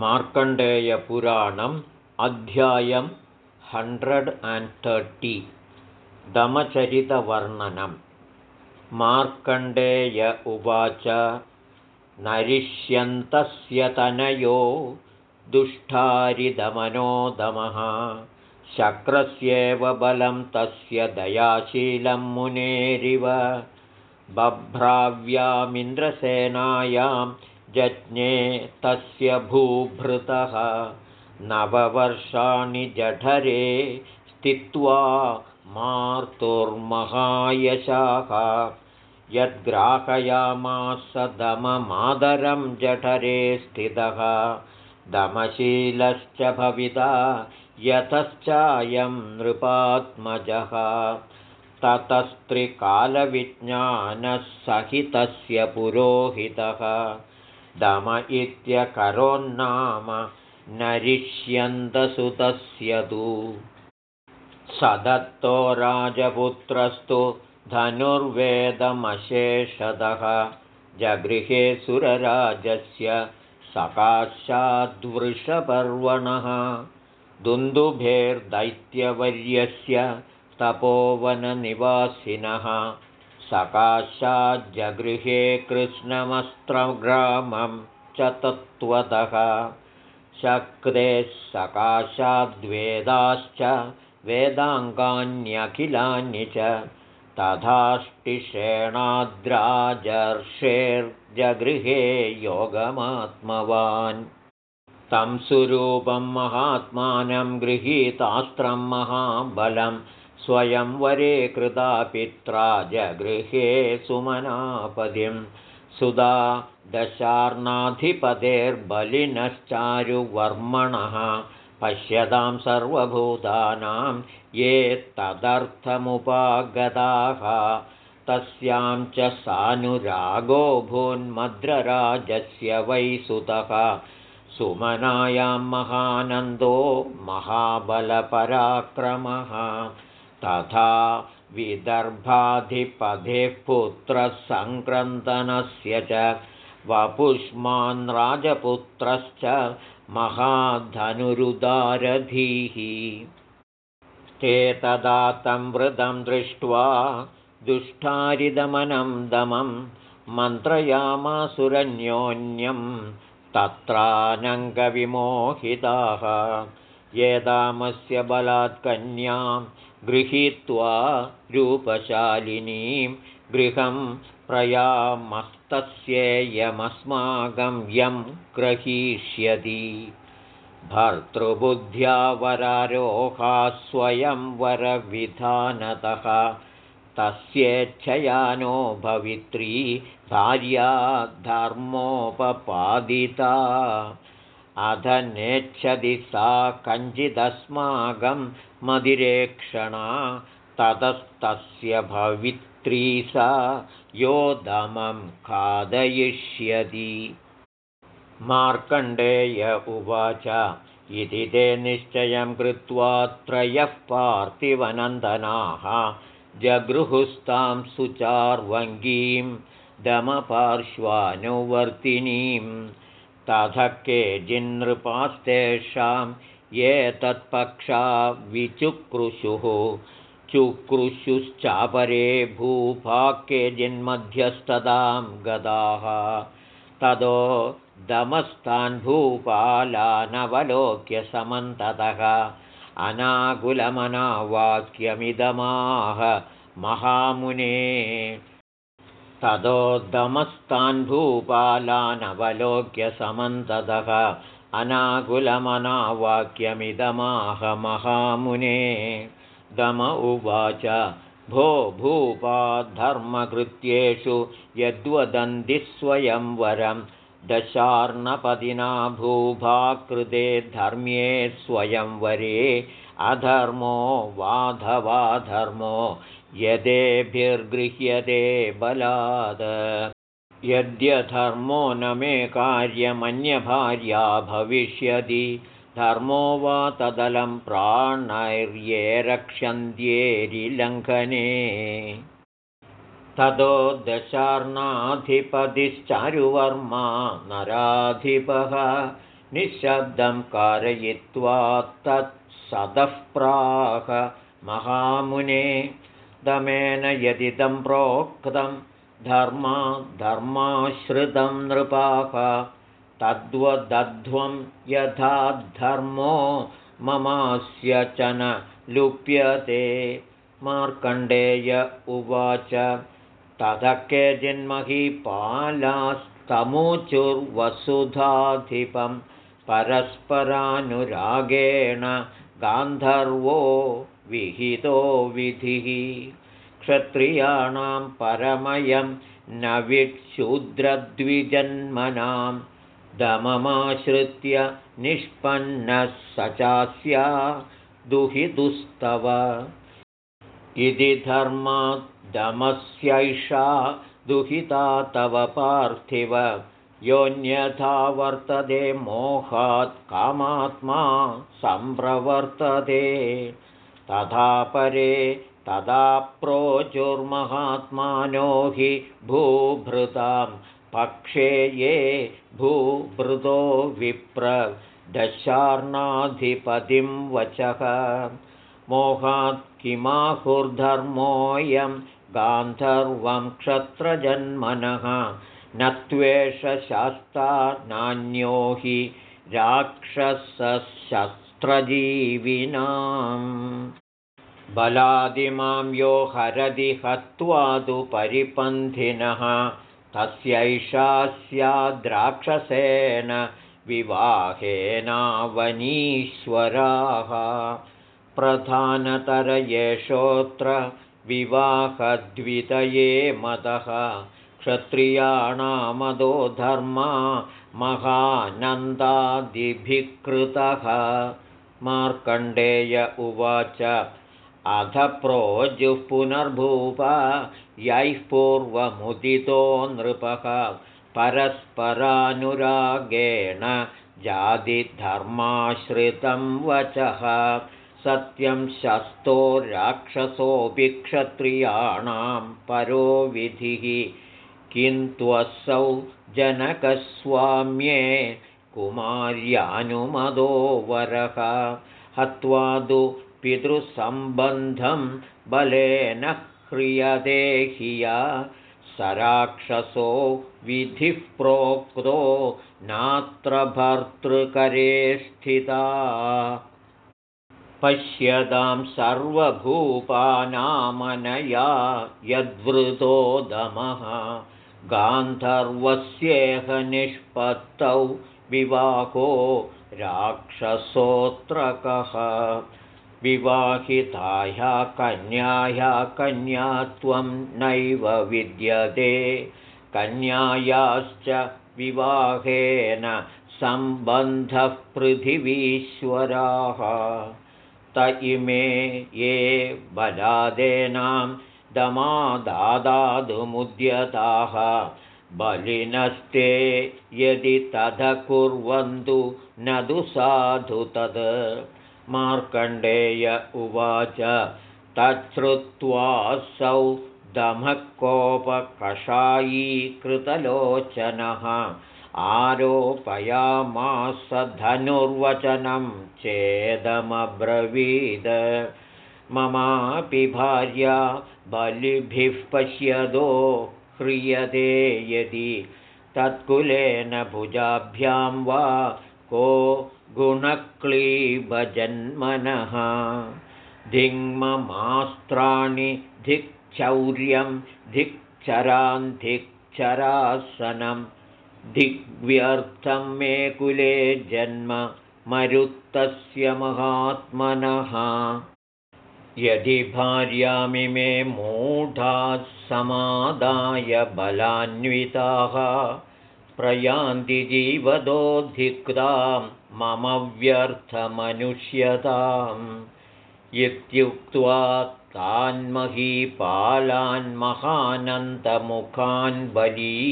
मार्कण्डेयपुराणम् अध्यायं hundred and thirty दमचरितवर्णनं मार्कण्डेय उवाच नरिष्यन्तस्य तनयो दुष्टारिदमनो दमः शक्रस्येव बलं तस्य दयाशीलं मुनेरिव बभ्राव्यामिन्द्रसेनायां जज्ञे तस्य भूभृतः नववर्षाणि जठरे स्थित्वा मार्तुर्महायशाः। यद्ग्राहयामास दममादरं जठरे स्थितः दमशीलश्च भविता यतश्चायं नृपात्मजः। ततस्त्रिकालविज्ञानः सहितस्य पुरोहितः दम इत्यकरोन्नाम नरिष्यन्तसुतस्य तु। स दत्तो राजपुत्रस्तु धनुर्वेदमशेषदः जगृहे सुरराजस्य सकाशाद्वृषपर्वणः। दुन्दुभेर्दैत्यवर्यस्य तपोवननिवासिनः सकाशाज्जगृहे कृष्णमस्त्रग्रामं च तत्त्वतः। शक्रे सकाशाद्वेदाश्च वेदाङ्गान्यखिलानि च। तथाष्टिषेणाद्राजर्षेर्जगृहे योगमात्मवान्। तं सुरूपं महात्मानं गृहीतास्त्रं महाबलं स्वयंवरे कृता पित्रा जगृहे सुमनापदिं। सुधा दशार्णाधिपतेर्बलिनश्चारुवर्मणः पश्यतां सर्वभूतानां ये तदर्थमुपागताः। तस्यां च सानुरागो भून्मद्रराजस्य वैसुतः सुमनायां महानन्दो महाबलपराक्रमः तथा विदर्भाधिपधेः पुत्रः सङ्क्रन्दनस्य च वपुष्मान् राजपुत्रश्च महाधनुरुदारधीः। ते तदा तं वृदं दृष्ट्वा दुष्टारिदमनं दमं मन्त्रयामासुरन्योन्यं तत्रानङ्गविमोहिताः। येदामस्य बलात्कन्यां गृहीत्वा रूपशालिनीं गृहं प्रयामस्तस्येयमस्माकं यं ग्रहीष्यति। भर्तृबुद्ध्या वरारोहा स्वयं वरविधानतः तस्येच्छयानो भवित्री भार्या धर्मोपपादिता। अध नेच्छति सा कञ्चिदस्माकं मदिरेक्षणा ततस्तस्य भवित्री सा यो दमं खादयिष्यति। मार्कण्डेय उवाच इति ते निश्चयं कृत्वा त्रयः पार्थिवनन्दनाः जगृहुस्तां सुचार्वङ्गीं दमपार्श्वानुवर्तिनीं तथ केचिन्नृपास्तेषां ये तत्पक्षा विचुक्रुषुः। चुक्रुषुश्चापरे भूपाक्यजिन्मध्यस्तदां गदाः। ततो दमस्तान् भूपालानवलोक्य समन्ततः। अनाकुलमनावाक्यमिदमाह महामुने। ततो दमस्तान् भूपालानवलोक्य समन्ततः अनाकुलमनावाक्यमिदमाह महामुने दम उवाच भो भूपा धर्मकृत्येषु यद्वदन्तिस्वयंवरं दशार्णपदिना भूभाकृते धर्म्ये स्वयंवरे अधर्मो वाधवाधर्मो यदेभिर्गृह्यते बलाद यद्यधर्मो न मे कार्यमन्यभार्या भविष्यति। धर्मो वा तदलं प्राणैर्ये रक्षन्त्येरिलङ्घने। ततो दशार्णाधिपतिश्चारुवर्मा नराधिपः। निःशब्दं कारयित्वा तत्सदः प्राह महामुने। दमेन यदिदं प्रोक्तं धर्मा धर्माश्रितं नृपाः। तद्वदध्वं यथा धर्मो ममास्य च न लुप्यते। मार्कण्डेय उवाच ततः केचिन्महीपालास्तमुचुर्वसुधाधिपं परस्परानुरागेण गान्धर्वो विहितो विधिः क्षत्रियाणां परमयं न विक्षूद्रद्विजन्मनां दममाश्रित्य निष्पन्नः स चास्या दुहितुस्तव इति धर्माद्दमस्यैषा दुहिता तव पार्थिव। योऽन्यथा वर्तते मोहात् कामात्मा सम्प्रवर्तते। तथा परे तदा प्रोचुर्महात्मानो हि भूभृतां पक्षे ये भूभृतो विप्र दशार्णाधिपतिं वचः। मोहात् किमाहुर्धर्मोऽयं गान्धर्वं क्षत्रजन्मनः न त्वेषशास्ता नान्यो हि राक्षसशस्त्रजीविनाम् बलादिमां यो हरदि हत्वा तु परिपन्थिनः तस्यैषा स्याद्राक्षसेन विवाहेनावनीश्वराः। प्रधानतर एषोऽत्र विवाहद्वितये मतः क्षत्रियाणामदो धर्मा महानन्दादिभिकृतः मार्कण्डेय उवाच अथ प्रोजुः पुनर्भूप यैः पूर्वमुदितो नृपः परस्परानुरागेण जातिधर्माश्रितं वचः। सत्यं शस्तो राक्षसोऽपि क्षत्रियाणां परो विधिः किन्त्वसौ जनकस्वाम्ये कुमार्यानुमदो वरः। हत्वा तु पितृसम्बन्धं बलेन ह्रियते हिया। स राक्षसो विधिः प्रोक्तो नात्र भर्तृकरे स्थिता। पश्यतां सर्वभूपानामनया यद्वृतो दमः। गान्धर्वस्येह निष्पत्तौ विवाहो राक्षसोऽत्रकः विवाहिताया कन्याया कन्यात्वं नैव विद्यते। कन्यायाश्च विवाहेन सम्बन्धः पृथिवीश्वराः। त इमे ये बलादेनां दमादादादुमुद्यताः। बलिनस्ते यदि तथ कुर्वन्तु न दु साधु तद् मार्कण्डेय उवाच तच्छ्रुत्वासौ दमःकोपकषायीकृतलोचनः। आरोपयामास धनुर्वचनं चेदमब्रवीद। ममापि भार्या बलिभिः पश्यदो ह्रियते यदि तत्कुलेन भुजाभ्यां वा को गुणक्लीबजन्मनः धिङ्ममास्त्राणि धिक्चौर्यं धिक्चरान्धिक्चरासनं दिग्व्यर्थं मे कुले जन्म मरुत्तस्य महात्मनः। यदि भार्यामि मे मूढाः समादाय बलान्विताः प्रयान्ति जीवदोद्धिक्तां मम व्यर्थमनुष्यताम्। इत्युक्त्वा तान्महीपालान्महानन्तमुखान् बली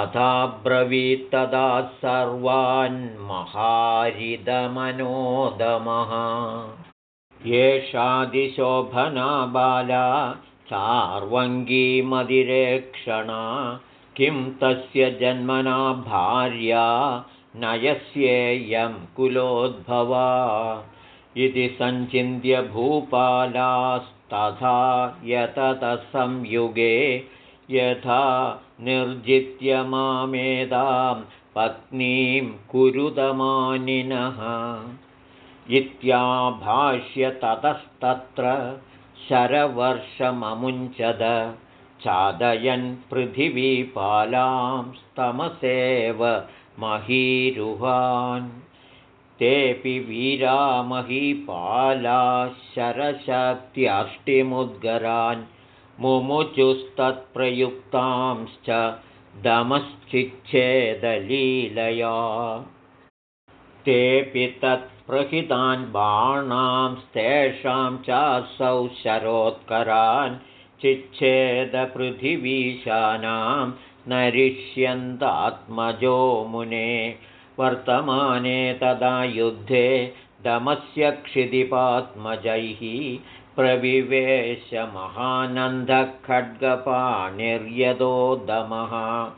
अथाब्रवीत्तदा सर्वान्महारिदमनोदमः एषादिशोभना बाला चार्वङ्गीमदिरेक्षणा किं तस्य जन्मना भार्या नयस्येयं कुलोद्भवा? इति सञ्चिन्त्य भूपालास्तथा यततसंयुगे यथा निर्जित्य मामेदां पत्नीं कुरुदमानिनः इत्याभाष्य ततस्तत्र शरवर्षममुञ्चद चादयन् पृथिवीपालां स्तमसेव महीरुहान्। तेऽपि वीरामहीपाला शरशक्त्यष्टिमुद्गरान् मुमुचुस्तत्प्रयुक्तांश्च दमश्चिच्छेदलीलया। तेऽपि तत्प्रहितान् बाणांस्तेषां चासौ शरोत्करान् चिच्छेदपृथिवीशानां नरिष्यन्तात्मजो मुने। वर्तमाने तदा युद्धे दमस्य क्षिदिपात्मजैः प्रविवेशमहानन्दखड्गपाणिर्यदो दमः।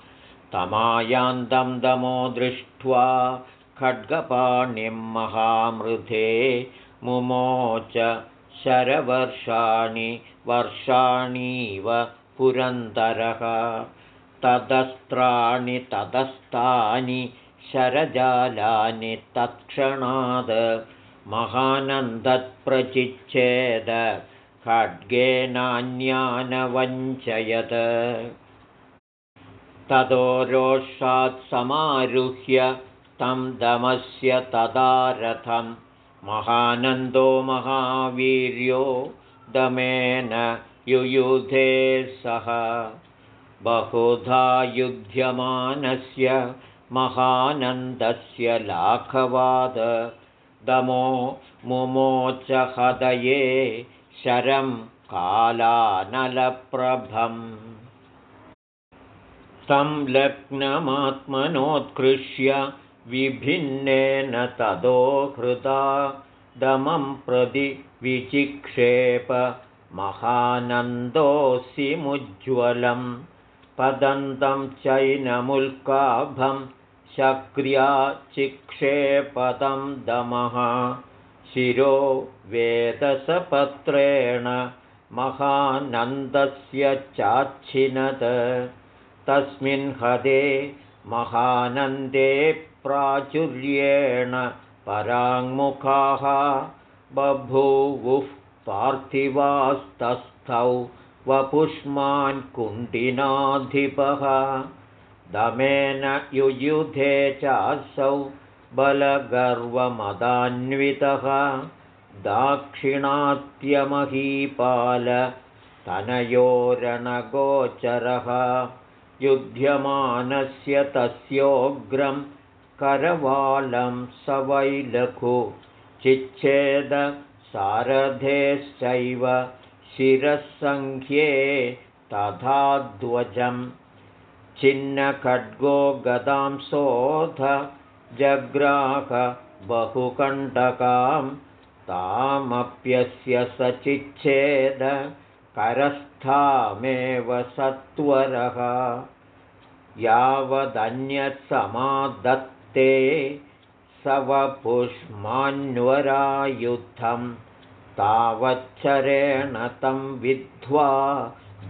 तमायान्तं दमो दृष्ट्वा खड्गपाणिं महामृधे मुमोच शरवर्षाणि वर्षाणीव पुरन्दरः। तदस्त्राणि ततस्तानि शरजालानि तत्क्षणाद् महानन्दत्प्रचिच्छेद खड्गेनान्यानवञ्चयत् ततो रोषात् समारुह्य तं दमस्य तदा रथं महानन्दो महावीर्यो दमेन युयुधे सह। बहुधा युध्यमानस्य महानन्दस्य लाघवाद दमो मुमोचहदये शरं कालानलप्रभम्। तं लग्नमात्मनोत्कृष्य विभिन्नेन तदो हृदा दमं प्रति विचिक्षेप महानन्दोऽसिमुज्ज्वलं पदन्तं चैनमुल्काभं शक्र्या चिक्षेपतं दमः शिरो वेदसपत्रेण महानन्दस्य चाच्छिनत्। तस्मिन् हदे महानन्दे प्राचुर्येण पराङ्मुखाः बभूवुः पार्थिवास्तस्थौ वपुष्मान् कुण्डिनाधिपः दमेन युयुधे चासौ बलगर्वमदान्वितः दाक्षिणात्यमहीपालतनयोरणगोचरः युध्यमानस्य तस्योग्रं करवालं स वैलघु चिच्छेदसारथेश्चैव शिरःसङ्ख्ये तथा ध्वजम्। छिन्नखड्गो गदां सोऽथ जग्राह बहुकण्टकां तामप्यस्य स चिच्छेद करस्थामेव सत्वरः यावदन्यत्समादत्ते स वपुष्मान्वरायुद्धं तावच्छरेण तं विद्ध्वा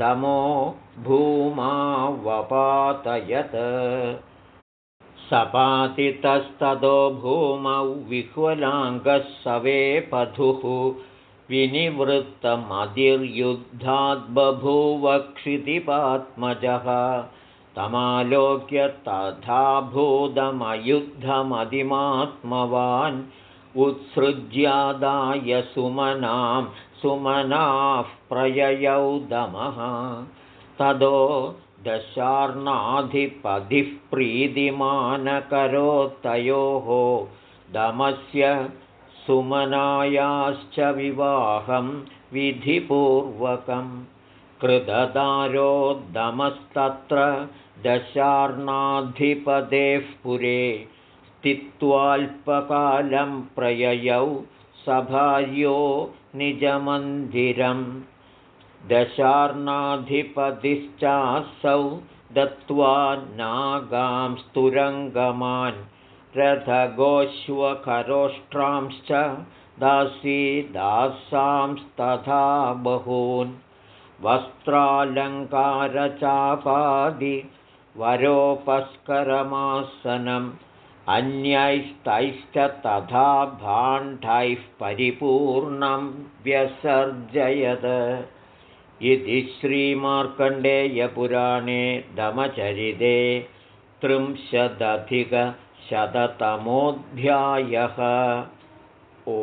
दमो भूमावपातयत्। सपातितस्ततो भूमौ विह्वलाङ्गः सवेपधुः विनिवृत्तमधिर्युद्धाद्बभूवक्षितिपात्मजः तमालोक्य तथा भूतमयुद्धमधिमात्मवान् उत्सृज्यादाय सुमनां सुमनाः प्रययौ दमः। तदो दशार्णाधिपतिः प्रीतिमानकरोत्तयोः। दमस्य सुमनायाश्च विवाहं विधिपूर्वकं कृतदारोद्दमस्तत्र दशार्णाधिपतेः पुरे स्थित्वाल्पकालं प्रययौ सभार्यो निजमन्दिरम्। दशार्णाधिपतिश्चासौ दत्त्वा नागांस्तुरङ्गमान् रथगोश्वखरोष्ट्रांश्च दासीदासांस्तथा बहून् वस्त्रालङ्कारचापादिवरोपस्करमासनम् अन्यैस्तैश्च तथा भाण्डैः परिपूर्णं व्यसर्जयत्। इति श्रीमार्कण्डेयपुराणे दमचरिते त्रिंशदधिकशततमोऽध्यायः। ओ